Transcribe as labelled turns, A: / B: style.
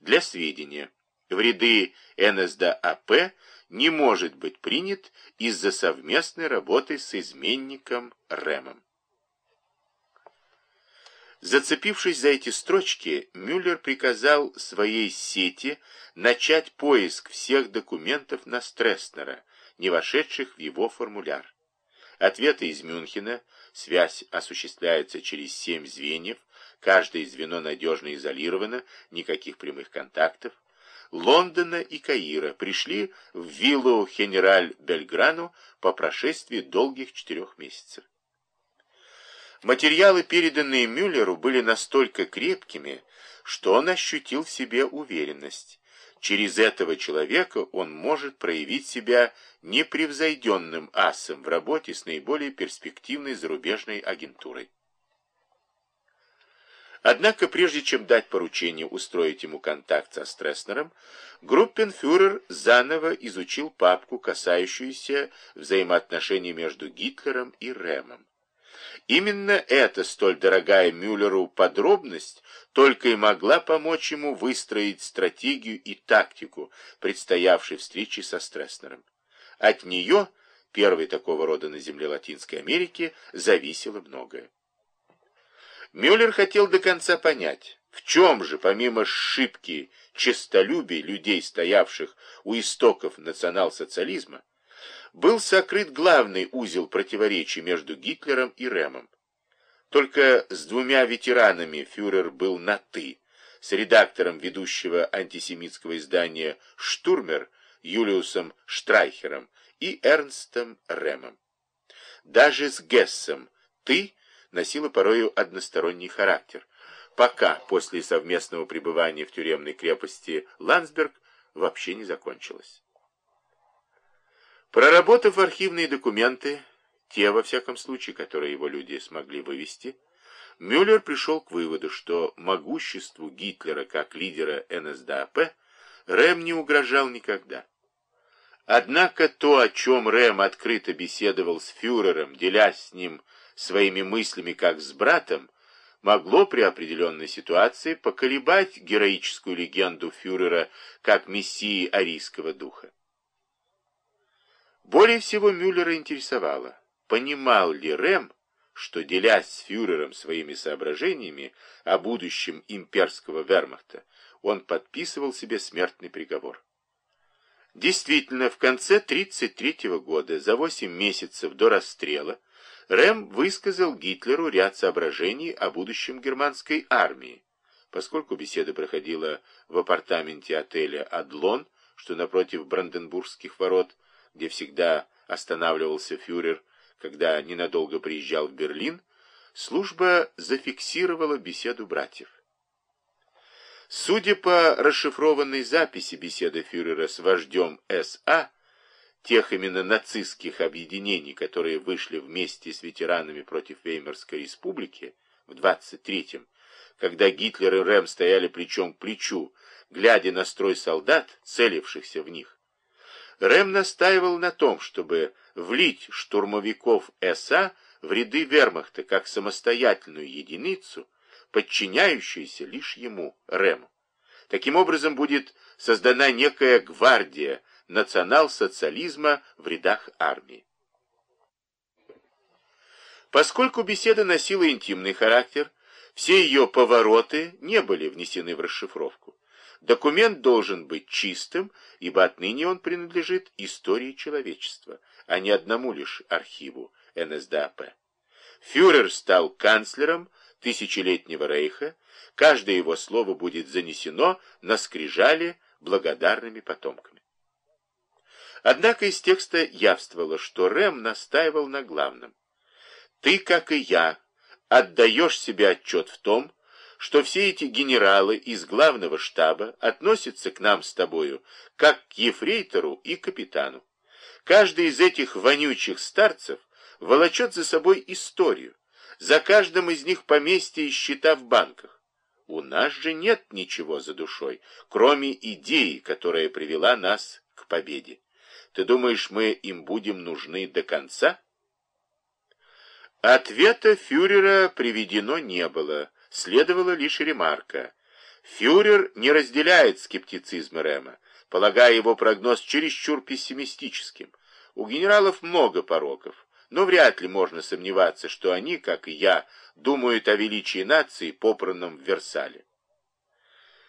A: Для сведения, в ряды НСДАП не может быть принят из-за совместной работы с изменником Рэмом. Зацепившись за эти строчки, Мюллер приказал своей сети начать поиск всех документов на Стресснера, не вошедших в его формуляр. Ответы из Мюнхена, связь осуществляется через семь звеньев, каждое звено надежно изолировано, никаких прямых контактов. Лондона и Каира пришли в виллу Генераль Бельграну по прошествии долгих четырех месяцев. Материалы, переданные Мюллеру, были настолько крепкими, что он ощутил в себе уверенность. Через этого человека он может проявить себя непревзойденным асом в работе с наиболее перспективной зарубежной агентурой. Однако, прежде чем дать поручение устроить ему контакт со Стресснером, группенфюрер заново изучил папку, касающуюся взаимоотношений между Гитлером и Рэмом. Именно эта столь дорогая Мюллеру подробность только и могла помочь ему выстроить стратегию и тактику предстоявшей встречи со Стресснером. От нее, первой такого рода на земле Латинской Америки, зависело многое. Мюллер хотел до конца понять, в чем же, помимо шибки честолюбия людей, стоявших у истоков национал-социализма, был сокрыт главный узел противоречий между Гитлером и Ремом. Только с двумя ветеранами фюрер был на «ты», с редактором ведущего антисемитского издания «Штурмер» Юлиусом Штрайхером и Эрнстом Ремом. Даже с Гессом «ты» носила порою односторонний характер, пока после совместного пребывания в тюремной крепости Ландсберг вообще не закончилось. Проработав архивные документы, те, во всяком случае, которые его люди смогли вывести, Мюллер пришел к выводу, что могуществу Гитлера как лидера НСДАП Рэм не угрожал никогда. Однако то, о чем Рэм открыто беседовал с фюрером, делясь с ним своими мыслями как с братом, могло при определенной ситуации поколебать героическую легенду фюрера как мессии арийского духа. Более всего Мюллера интересовало, понимал ли Рэм, что, делясь с фюрером своими соображениями о будущем имперского вермахта, он подписывал себе смертный приговор. Действительно, в конце 1933 года, за 8 месяцев до расстрела, Рэм высказал Гитлеру ряд соображений о будущем германской армии. Поскольку беседа проходила в апартаменте отеля «Адлон», что напротив Бранденбургских ворот, где всегда останавливался фюрер, когда ненадолго приезжал в Берлин, служба зафиксировала беседу братьев. Судя по расшифрованной записи беседы фюрера с вождем СА, тех именно нацистских объединений, которые вышли вместе с ветеранами против Веймарской республики в 23-м, когда Гитлер и Рэм стояли плечом к плечу, глядя на строй солдат, целившихся в них, Рэм настаивал на том, чтобы влить штурмовиков СА в ряды вермахта как самостоятельную единицу, подчиняющуюся лишь ему, Рэму. Таким образом будет создана некая гвардия национал-социализма в рядах армии. Поскольку беседа носила интимный характер, все ее повороты не были внесены в расшифровку. Документ должен быть чистым, ибо отныне он принадлежит истории человечества, а не одному лишь архиву НСДАП. Фюрер стал канцлером тысячелетнего рейха, каждое его слово будет занесено на скрижали благодарными потомками. Однако из текста явствовало, что Рэм настаивал на главном. «Ты, как и я, отдаешь себе отчет в том, что все эти генералы из главного штаба относятся к нам с тобою, как к ефрейтору и капитану. Каждый из этих вонючих старцев волочет за собой историю, за каждым из них поместье и счета в банках. У нас же нет ничего за душой, кроме идеи, которая привела нас к победе. Ты думаешь, мы им будем нужны до конца? Ответа фюрера приведено не было, следовала лишь ремарка. Фюрер не разделяет скептицизм Рема, полагая его прогноз чересчур пессимистическим. У генералов много пороков, но вряд ли можно сомневаться, что они, как и я, думают о величии нации, попранном в Версале.